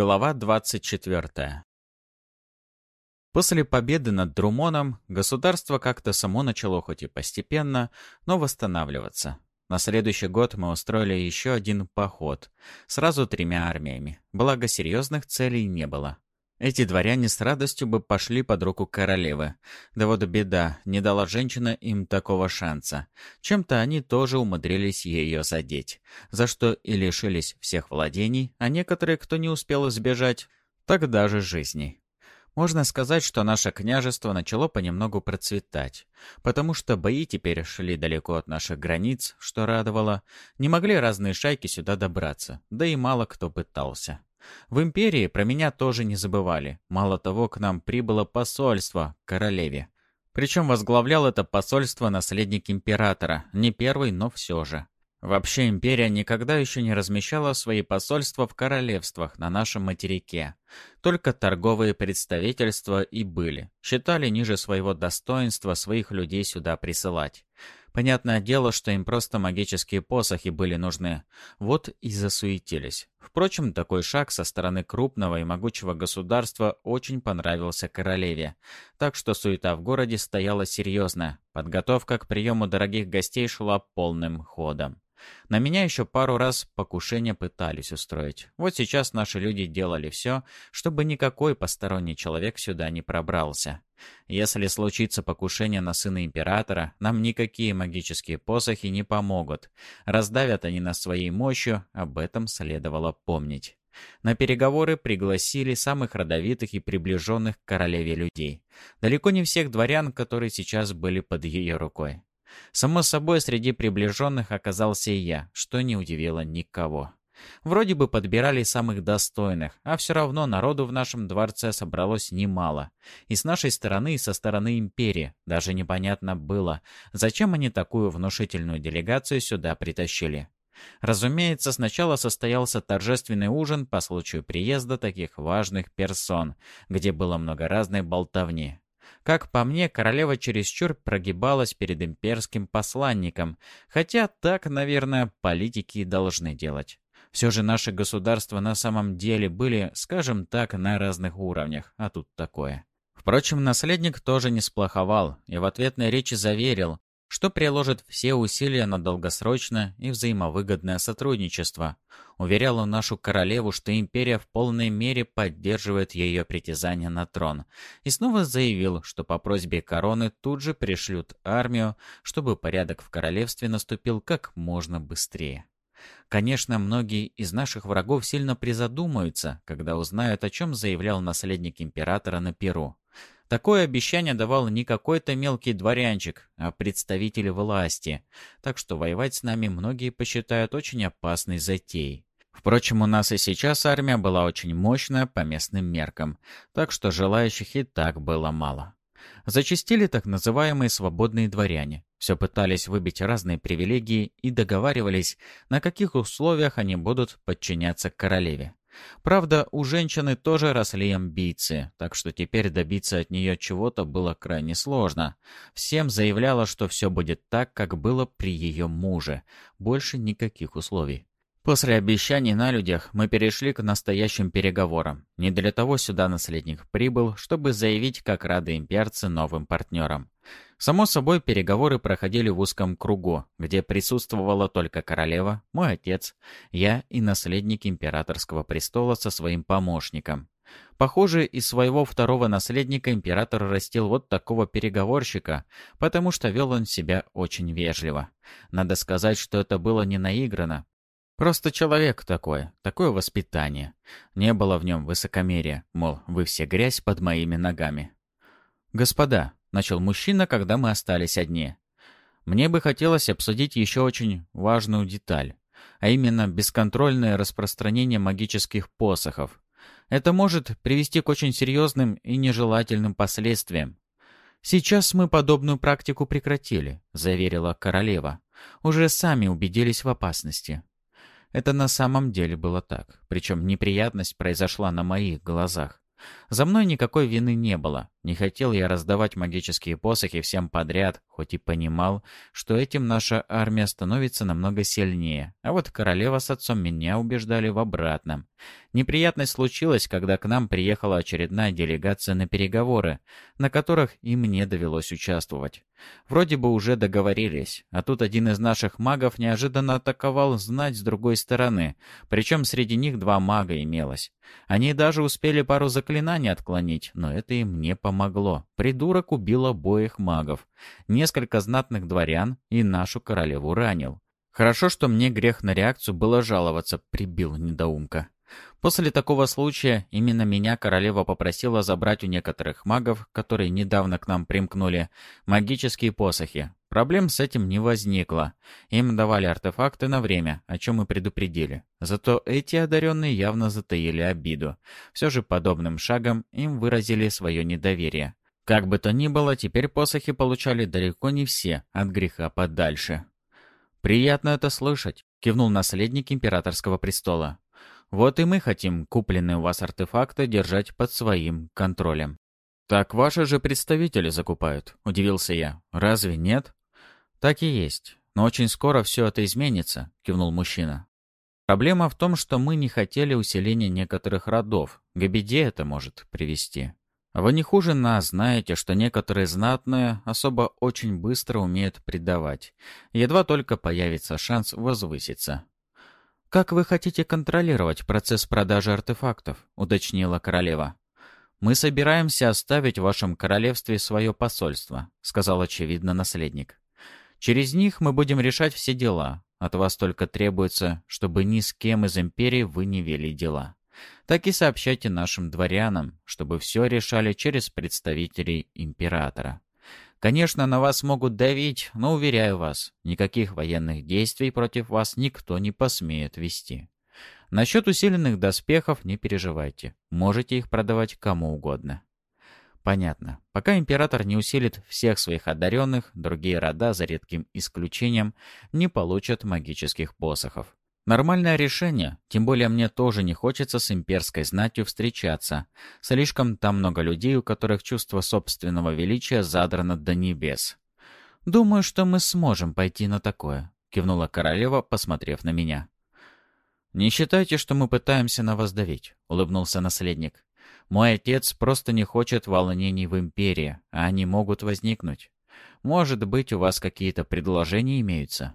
Глава 24. После победы над Друмоном государство как-то само начало хоть и постепенно, но восстанавливаться. На следующий год мы устроили еще один поход, сразу тремя армиями, благо серьезных целей не было. Эти дворяне с радостью бы пошли под руку королевы. Да вот беда, не дала женщина им такого шанса. Чем-то они тоже умудрились ее задеть, за что и лишились всех владений, а некоторые, кто не успел сбежать, так даже жизни. Можно сказать, что наше княжество начало понемногу процветать, потому что бои теперь шли далеко от наших границ, что радовало. Не могли разные шайки сюда добраться, да и мало кто пытался. В империи про меня тоже не забывали. Мало того, к нам прибыло посольство королеве. Причем возглавлял это посольство наследник императора. Не первый, но все же. Вообще империя никогда еще не размещала свои посольства в королевствах на нашем материке. Только торговые представительства и были. Считали ниже своего достоинства своих людей сюда присылать. Понятное дело, что им просто магические посохи были нужны. Вот и засуетились. Впрочем, такой шаг со стороны крупного и могучего государства очень понравился королеве. Так что суета в городе стояла серьезная. Подготовка к приему дорогих гостей шла полным ходом. На меня еще пару раз покушения пытались устроить. Вот сейчас наши люди делали все, чтобы никакой посторонний человек сюда не пробрался. Если случится покушение на сына императора, нам никакие магические посохи не помогут. Раздавят они нас своей мощью, об этом следовало помнить. На переговоры пригласили самых родовитых и приближенных к королеве людей. Далеко не всех дворян, которые сейчас были под ее рукой. Само собой, среди приближенных оказался и я, что не удивило никого. Вроде бы подбирали самых достойных, а все равно народу в нашем дворце собралось немало. И с нашей стороны, и со стороны империи. Даже непонятно было, зачем они такую внушительную делегацию сюда притащили. Разумеется, сначала состоялся торжественный ужин по случаю приезда таких важных персон, где было много разной болтовни. Как по мне, королева чересчур прогибалась перед имперским посланником, хотя так, наверное, политики и должны делать. Все же наши государства на самом деле были, скажем так, на разных уровнях, а тут такое. Впрочем, наследник тоже не сплоховал и в ответной речи заверил, что приложит все усилия на долгосрочное и взаимовыгодное сотрудничество. Уверял он нашу королеву, что империя в полной мере поддерживает ее притязание на трон, и снова заявил, что по просьбе короны тут же пришлют армию, чтобы порядок в королевстве наступил как можно быстрее. Конечно, многие из наших врагов сильно призадумаются, когда узнают, о чем заявлял наследник императора на Перу. Такое обещание давал не какой-то мелкий дворянчик, а представитель власти, так что воевать с нами многие посчитают очень опасной затеей. Впрочем, у нас и сейчас армия была очень мощная по местным меркам, так что желающих и так было мало. Зачастили так называемые свободные дворяне. Все пытались выбить разные привилегии и договаривались, на каких условиях они будут подчиняться королеве. Правда, у женщины тоже росли амбиции, так что теперь добиться от нее чего-то было крайне сложно. Всем заявляла, что все будет так, как было при ее муже. Больше никаких условий. После обещаний на людях мы перешли к настоящим переговорам. Не для того сюда наследник прибыл, чтобы заявить, как рады имперцы новым партнерам. Само собой, переговоры проходили в узком кругу, где присутствовала только королева, мой отец, я и наследник императорского престола со своим помощником. Похоже, из своего второго наследника император растил вот такого переговорщика, потому что вел он себя очень вежливо. Надо сказать, что это было не наиграно. Просто человек такой, такое воспитание. Не было в нем высокомерия, мол, вы все грязь под моими ногами. «Господа», — начал мужчина, когда мы остались одни. «Мне бы хотелось обсудить еще очень важную деталь, а именно бесконтрольное распространение магических посохов. Это может привести к очень серьезным и нежелательным последствиям. «Сейчас мы подобную практику прекратили», — заверила королева. «Уже сами убедились в опасности». Это на самом деле было так. Причем неприятность произошла на моих глазах. За мной никакой вины не было. Не хотел я раздавать магические посохи всем подряд, хоть и понимал, что этим наша армия становится намного сильнее. А вот королева с отцом меня убеждали в обратном. Неприятность случилась, когда к нам приехала очередная делегация на переговоры, на которых и мне довелось участвовать. Вроде бы уже договорились, а тут один из наших магов неожиданно атаковал знать с другой стороны, причем среди них два мага имелось. Они даже успели пару заклинаний отклонить, но это им не помогло. Придурок убил обоих магов, несколько знатных дворян и нашу королеву ранил. Хорошо, что мне грех на реакцию было жаловаться, прибил недоумка. После такого случая именно меня королева попросила забрать у некоторых магов, которые недавно к нам примкнули, магические посохи. Проблем с этим не возникло. Им давали артефакты на время, о чем мы предупредили. Зато эти одаренные явно затаили обиду. Все же подобным шагом им выразили свое недоверие. Как бы то ни было, теперь посохи получали далеко не все, от греха подальше. «Приятно это слышать», — кивнул наследник императорского престола. Вот и мы хотим купленные у вас артефакты держать под своим контролем. «Так ваши же представители закупают», — удивился я. «Разве нет?» «Так и есть. Но очень скоро все это изменится», — кивнул мужчина. «Проблема в том, что мы не хотели усиления некоторых родов. К беде это может привести. Вы не хуже нас знаете, что некоторые знатные особо очень быстро умеют предавать. Едва только появится шанс возвыситься. «Как вы хотите контролировать процесс продажи артефактов?» — уточнила королева. «Мы собираемся оставить в вашем королевстве свое посольство», — сказал очевидно наследник. «Через них мы будем решать все дела. От вас только требуется, чтобы ни с кем из империи вы не вели дела. Так и сообщайте нашим дворянам, чтобы все решали через представителей императора». Конечно, на вас могут давить, но, уверяю вас, никаких военных действий против вас никто не посмеет вести. Насчет усиленных доспехов не переживайте. Можете их продавать кому угодно. Понятно. Пока император не усилит всех своих одаренных, другие рода, за редким исключением, не получат магических посохов. Нормальное решение, тем более мне тоже не хочется с имперской знатью встречаться. Слишком там много людей, у которых чувство собственного величия задрано до небес. «Думаю, что мы сможем пойти на такое», — кивнула королева, посмотрев на меня. «Не считайте, что мы пытаемся на вас давить», — улыбнулся наследник. «Мой отец просто не хочет волнений в империи, а они могут возникнуть. Может быть, у вас какие-то предложения имеются?»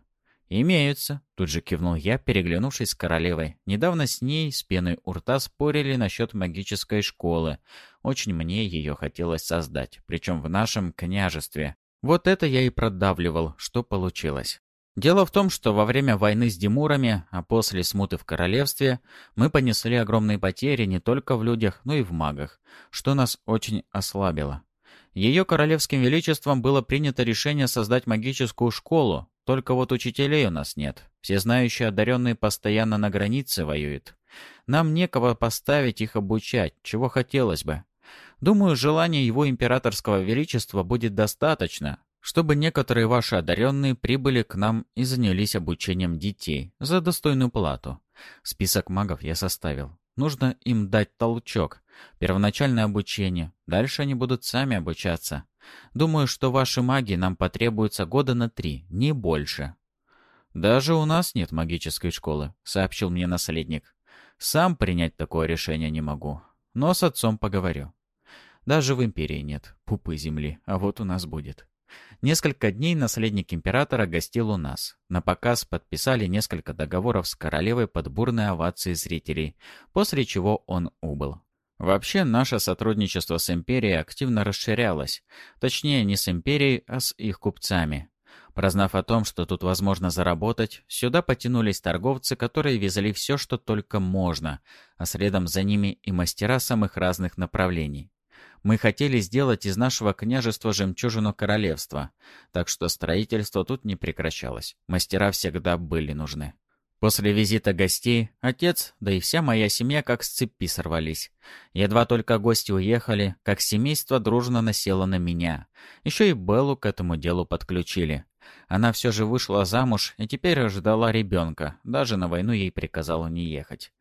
«Имеются», — тут же кивнул я, переглянувшись с королевой. Недавно с ней, с пеной у рта, спорили насчет магической школы. Очень мне ее хотелось создать, причем в нашем княжестве. Вот это я и продавливал, что получилось. Дело в том, что во время войны с Димурами, а после смуты в королевстве, мы понесли огромные потери не только в людях, но и в магах, что нас очень ослабило. Ее королевским величеством было принято решение создать магическую школу, только вот учителей у нас нет. Все знающие одаренные постоянно на границе воюют. Нам некого поставить их обучать, чего хотелось бы. Думаю, желания его императорского величества будет достаточно, чтобы некоторые ваши одаренные прибыли к нам и занялись обучением детей за достойную плату. Список магов я составил. Нужно им дать толчок. Первоначальное обучение. Дальше они будут сами обучаться. Думаю, что ваши маги нам потребуются года на три, не больше». «Даже у нас нет магической школы», — сообщил мне наследник. «Сам принять такое решение не могу, но с отцом поговорю. Даже в империи нет пупы земли, а вот у нас будет». Несколько дней наследник императора гостил у нас. На показ подписали несколько договоров с королевой под бурные овации зрителей, после чего он убыл. Вообще, наше сотрудничество с империей активно расширялось. Точнее, не с империей, а с их купцами. Прознав о том, что тут возможно заработать, сюда потянулись торговцы, которые везли все, что только можно, а следом за ними и мастера самых разных направлений. Мы хотели сделать из нашего княжества жемчужину королевства, так что строительство тут не прекращалось. Мастера всегда были нужны. После визита гостей отец, да и вся моя семья как с цепи сорвались. Едва только гости уехали, как семейство дружно насело на меня. Еще и Беллу к этому делу подключили. Она все же вышла замуж и теперь ждала ребенка, даже на войну ей приказала не ехать.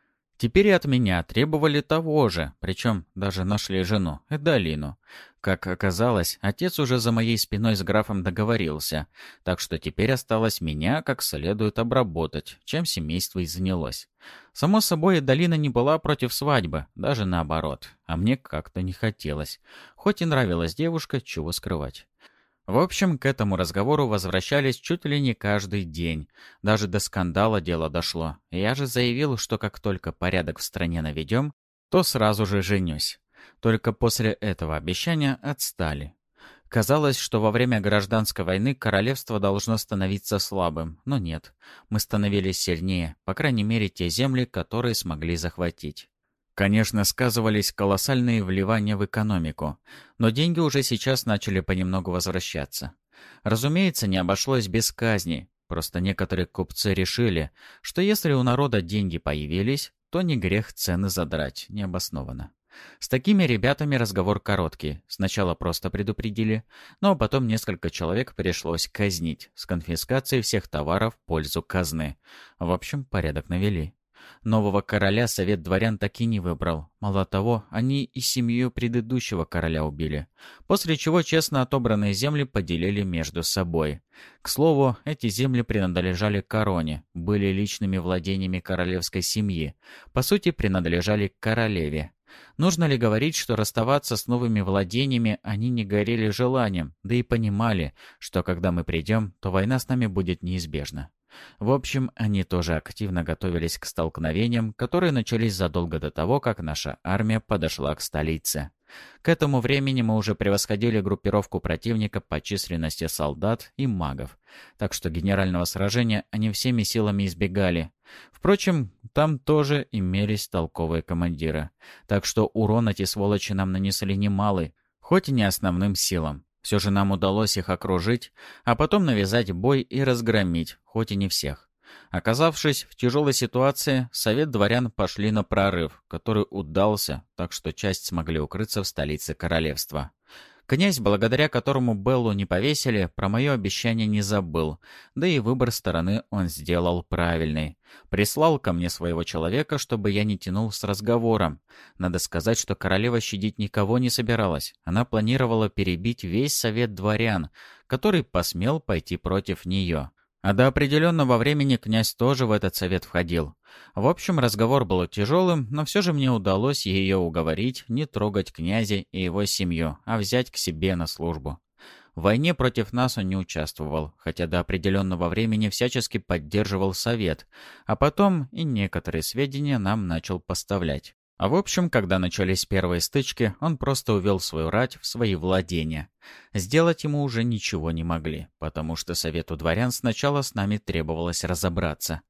Теперь и от меня требовали того же, причем даже нашли жену, Эдалину. Как оказалось, отец уже за моей спиной с графом договорился, так что теперь осталось меня как следует обработать, чем семейство и занялось. Само собой, Эдалина не была против свадьбы, даже наоборот, а мне как-то не хотелось. Хоть и нравилась девушка, чего скрывать. В общем, к этому разговору возвращались чуть ли не каждый день. Даже до скандала дело дошло. Я же заявил, что как только порядок в стране наведем, то сразу же женюсь. Только после этого обещания отстали. Казалось, что во время гражданской войны королевство должно становиться слабым, но нет. Мы становились сильнее, по крайней мере, те земли, которые смогли захватить. Конечно, сказывались колоссальные вливания в экономику, но деньги уже сейчас начали понемногу возвращаться. Разумеется, не обошлось без казни, просто некоторые купцы решили, что если у народа деньги появились, то не грех цены задрать необоснованно. С такими ребятами разговор короткий. Сначала просто предупредили, но потом несколько человек пришлось казнить с конфискацией всех товаров в пользу казны. В общем, порядок навели. Нового короля совет дворян так и не выбрал. Мало того, они и семью предыдущего короля убили. После чего честно отобранные земли поделили между собой. К слову, эти земли принадлежали короне, были личными владениями королевской семьи. По сути, принадлежали королеве. Нужно ли говорить, что расставаться с новыми владениями они не горели желанием, да и понимали, что когда мы придем, то война с нами будет неизбежна. В общем, они тоже активно готовились к столкновениям, которые начались задолго до того, как наша армия подошла к столице. К этому времени мы уже превосходили группировку противника по численности солдат и магов, так что генерального сражения они всеми силами избегали. Впрочем, там тоже имелись толковые командиры, так что урон эти сволочи нам нанесли немалый, хоть и не основным силам. Все же нам удалось их окружить, а потом навязать бой и разгромить, хоть и не всех. Оказавшись в тяжелой ситуации, совет дворян пошли на прорыв, который удался, так что часть смогли укрыться в столице королевства. Князь, благодаря которому Беллу не повесили, про мое обещание не забыл, да и выбор стороны он сделал правильный. Прислал ко мне своего человека, чтобы я не тянул с разговором. Надо сказать, что королева щадить никого не собиралась. Она планировала перебить весь совет дворян, который посмел пойти против нее. А до определенного времени князь тоже в этот совет входил. В общем, разговор был тяжелым, но все же мне удалось ее уговорить не трогать князя и его семью, а взять к себе на службу. В войне против нас он не участвовал, хотя до определенного времени всячески поддерживал совет, а потом и некоторые сведения нам начал поставлять. А в общем, когда начались первые стычки, он просто увел свою рать в свои владения. Сделать ему уже ничего не могли, потому что совету дворян сначала с нами требовалось разобраться.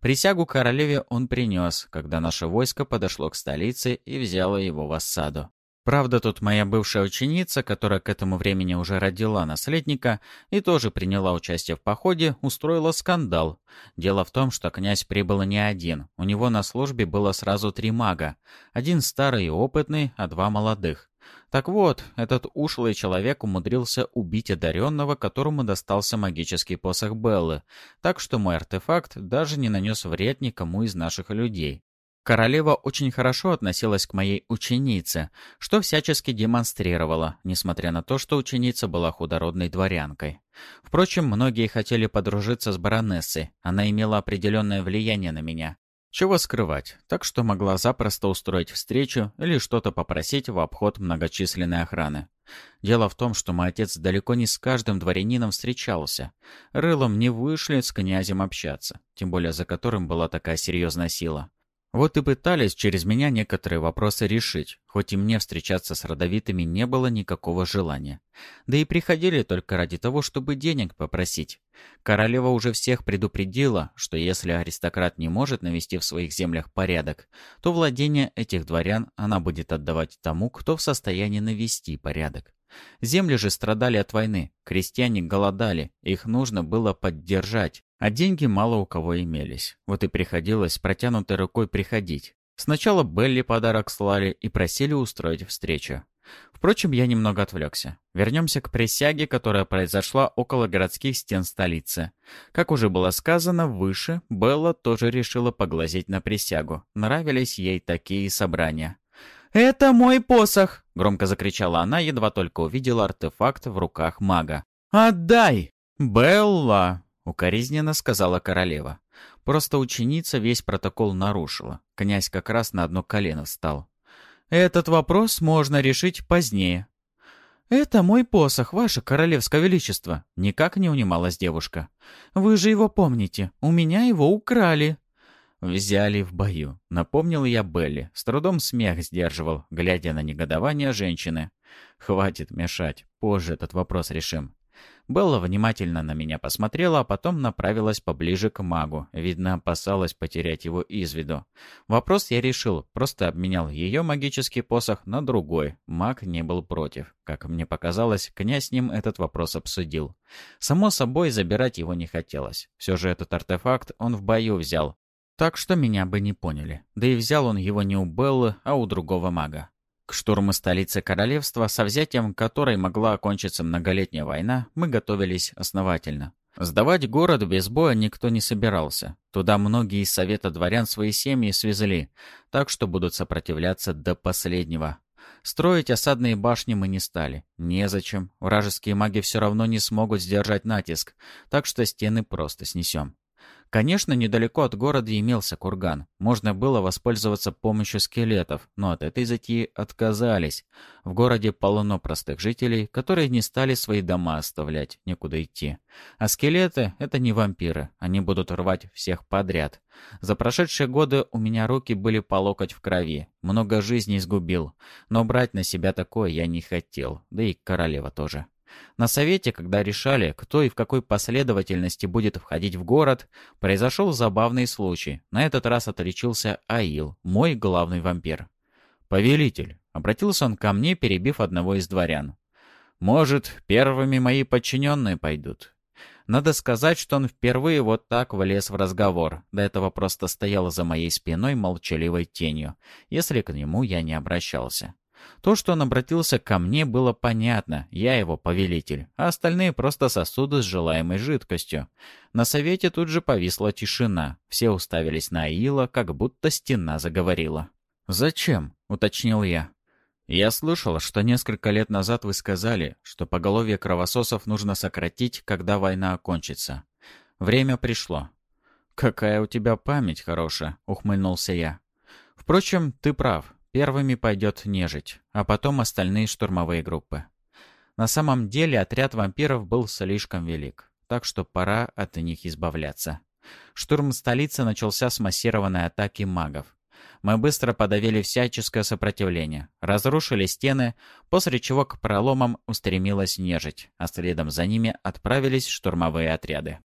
Присягу королеве он принес, когда наше войско подошло к столице и взяло его в осаду. Правда, тут моя бывшая ученица, которая к этому времени уже родила наследника и тоже приняла участие в походе, устроила скандал. Дело в том, что князь прибыл не один. У него на службе было сразу три мага. Один старый и опытный, а два молодых. Так вот, этот ушлый человек умудрился убить одаренного, которому достался магический посох Беллы, так что мой артефакт даже не нанес вред никому из наших людей. Королева очень хорошо относилась к моей ученице, что всячески демонстрировала, несмотря на то, что ученица была худородной дворянкой. Впрочем, многие хотели подружиться с баронессой, она имела определенное влияние на меня. Чего скрывать, так что могла запросто устроить встречу или что-то попросить в обход многочисленной охраны. Дело в том, что мой отец далеко не с каждым дворянином встречался. Рылом не вышли с князем общаться, тем более за которым была такая серьезная сила. Вот и пытались через меня некоторые вопросы решить, хоть и мне встречаться с родовитыми не было никакого желания. Да и приходили только ради того, чтобы денег попросить. Королева уже всех предупредила, что если аристократ не может навести в своих землях порядок, то владение этих дворян она будет отдавать тому, кто в состоянии навести порядок. Земли же страдали от войны, крестьяне голодали, их нужно было поддержать, а деньги мало у кого имелись. Вот и приходилось протянутой рукой приходить. Сначала Белли подарок слали и просили устроить встречу. Впрочем, я немного отвлекся. Вернемся к присяге, которая произошла около городских стен столицы. Как уже было сказано выше, Белла тоже решила поглазеть на присягу. Нравились ей такие собрания. «Это мой посох!» — громко закричала она, едва только увидела артефакт в руках мага. «Отдай!» «Белла!» — укоризненно сказала королева. Просто ученица весь протокол нарушила. Князь как раз на одно колено встал. «Этот вопрос можно решить позднее». «Это мой посох, ваше королевское величество», — никак не унималась девушка. «Вы же его помните, у меня его украли». «Взяли в бою», — напомнил я Белли. С трудом смех сдерживал, глядя на негодование женщины. «Хватит мешать, позже этот вопрос решим». Белла внимательно на меня посмотрела, а потом направилась поближе к магу. Видно, опасалась потерять его из виду. Вопрос я решил, просто обменял ее магический посох на другой. Маг не был против. Как мне показалось, князь с ним этот вопрос обсудил. Само собой, забирать его не хотелось. Все же этот артефакт он в бою взял. Так что меня бы не поняли. Да и взял он его не у Беллы, а у другого мага. К штурму столицы королевства, со взятием которой могла окончиться многолетняя война, мы готовились основательно. Сдавать город без боя никто не собирался. Туда многие из совета дворян свои семьи свезли, так что будут сопротивляться до последнего. Строить осадные башни мы не стали. Незачем. Вражеские маги все равно не смогут сдержать натиск, так что стены просто снесем. Конечно, недалеко от города имелся курган. Можно было воспользоваться помощью скелетов, но от этой затеи отказались. В городе полно простых жителей, которые не стали свои дома оставлять, некуда идти. А скелеты — это не вампиры, они будут рвать всех подряд. За прошедшие годы у меня руки были по локоть в крови, много жизней сгубил. Но брать на себя такое я не хотел, да и королева тоже. На совете, когда решали, кто и в какой последовательности будет входить в город, произошел забавный случай. На этот раз отличился Аил, мой главный вампир. «Повелитель», — обратился он ко мне, перебив одного из дворян. «Может, первыми мои подчиненные пойдут?» Надо сказать, что он впервые вот так влез в разговор. До этого просто стоял за моей спиной молчаливой тенью, если к нему я не обращался. То, что он обратился ко мне, было понятно, я его повелитель, а остальные просто сосуды с желаемой жидкостью. На совете тут же повисла тишина, все уставились на Аила, как будто стена заговорила. «Зачем?» — уточнил я. «Я слышал, что несколько лет назад вы сказали, что поголовье кровососов нужно сократить, когда война окончится. Время пришло». «Какая у тебя память хорошая», — ухмыльнулся я. «Впрочем, ты прав. Первыми пойдет нежить, а потом остальные штурмовые группы. На самом деле отряд вампиров был слишком велик, так что пора от них избавляться. Штурм столицы начался с массированной атаки магов. Мы быстро подавили всяческое сопротивление, разрушили стены, после чего к проломам устремилась нежить, а следом за ними отправились штурмовые отряды.